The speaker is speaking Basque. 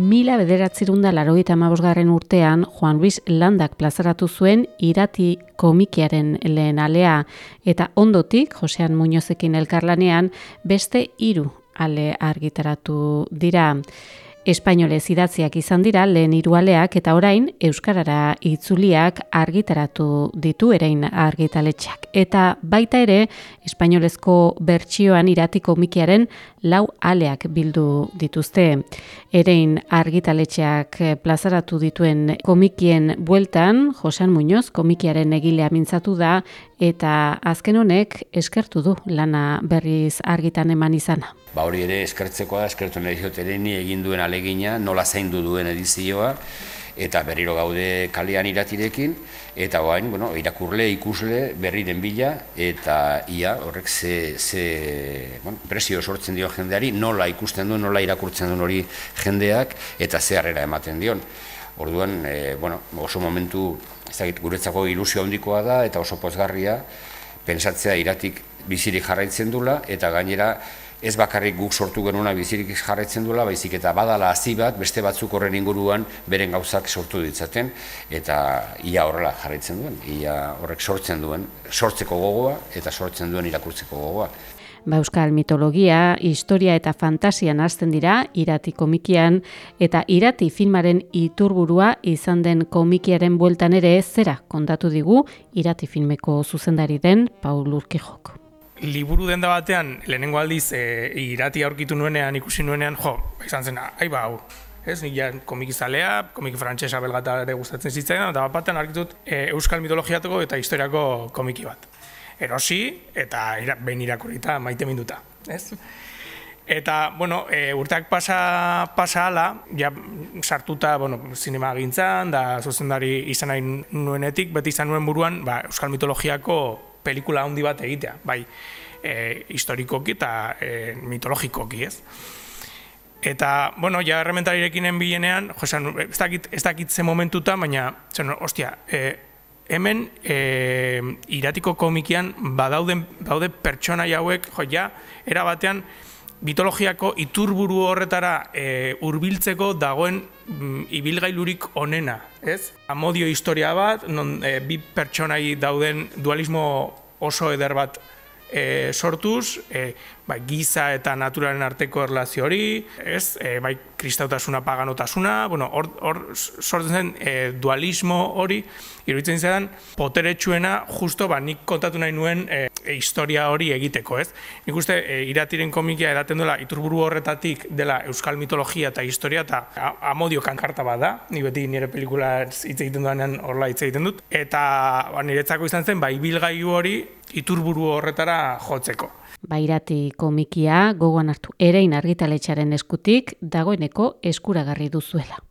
Mila bederatzerunda larogeita amabosgarren urtean Juan Luis Landak plazaratu zuen irati komikiaren lehen alea eta ondotik, Josean Muñozekin elkarlanean, beste hiru ale argitaratu dira. Espainolez idatziak izan dira lehen hirualeak eta orain euskarara itzuliak argitaratu ditu erein argitaletxak eta baita ere espainolezko bertsioan iratiko mikiaren lau aleak bildu dituzte. Erein argitaletxeak plazaratu dituen komikien bueltan Josean Muñoz komikiaren egilea mintzatu da eta azken honek eskertu du lana berriz argitan eman izana. Ba hori ere eskertzekoa, eskertu nahi egin duen alegina, nola zaindu duen edizioa, eta berriro gaude kalean iratirekin, eta oain, bueno, irakurle, ikusle, berriren bila, eta ia, horrek ze, ze bueno, presio sortzen dio jendeari, nola ikusten duen, nola irakurtzen duen hori jendeak, eta ze harrera ematen dion. Orduan, e, bueno, oso momentu, ez da, guretzako ilusio handikoa da, eta oso pozgarria, pensatzea iratik bizirik jarraitzen dula, eta gainera, ez bakarrik guk sortu genuna bizirik jarraitzen duela, baizik eta badala hazi bat, beste batzuk horren inguruan beren gauzak sortu ditzaten, eta ia horrela jarraitzen duen, ia horrek sortzen duen, sortzeko gogoa eta sortzen duen irakurtzeko gogoa. Ba, Euskal mitologia, historia eta fantasian hasten dira irati komikian, eta irati filmaren iturburua izan den komikiaren bueltan ere zera kontatu digu irati filmeko zuzendari den Paul Urkijok liburu denda batean, lehenengo aldiz, e, irati aurkitu nuenean, ikusi nuenean, jo, izan zen, ai ba, hau, ez, nik komiki zalea, komiki frantsesa belgata ere gustatzen zitzaidan, eta bat batean arkitut e, euskal mitologiatuko eta historiako komiki bat. Erosi, eta ira, behin irakurita maite minduta, ez? Eta, bueno, e, urteak pasa, pasa ala, ja, sartuta, bueno, zinema gintzan, da zuzendari izan nuenetik, beti izan nuen buruan, ba, euskal mitologiako pelikula handi bat egitea, bai, e, historikoki eta e, mitologikoki, ez? Eta, bueno, ja errementarirekin enbilenean, jo, esan, ez dakit, ez dakit ze momentuta, baina, zen, ostia, e, hemen e, iratiko komikian badauden, badaude pertsona hauek, jo, ja, era batean, mitologiako iturburu horretara e, hurbiltzeko dagoen mm, ibilgailurik onena, ez? Amodio historia bat, non e, bi pertsonai dauden dualismo oso eder bat e, sortuz, e, bai, giza eta naturalen arteko erlazio hori, ez, e, bai, kristautasuna, paganotasuna, bueno, hor, hor sortzen zen e, dualismo hori, iruditzen zedan, poteretsuena, justo, ba, nik kontatu nahi nuen e, historia hori egiteko, ez? Nik uste, e, iratiren komikia edaten dela, iturburu horretatik dela euskal mitologia eta historia, eta amodio kankarta bat da, ni beti nire pelikula hitz egiten duanean horla hitz egiten dut, eta ba, niretzako izan zen, bai, bilgaiu hori, iturburu horretara jotzeko. Bairati komikia gogoan hartu erein argitaletxaren eskutik dagoeneko eskuragarri duzuela.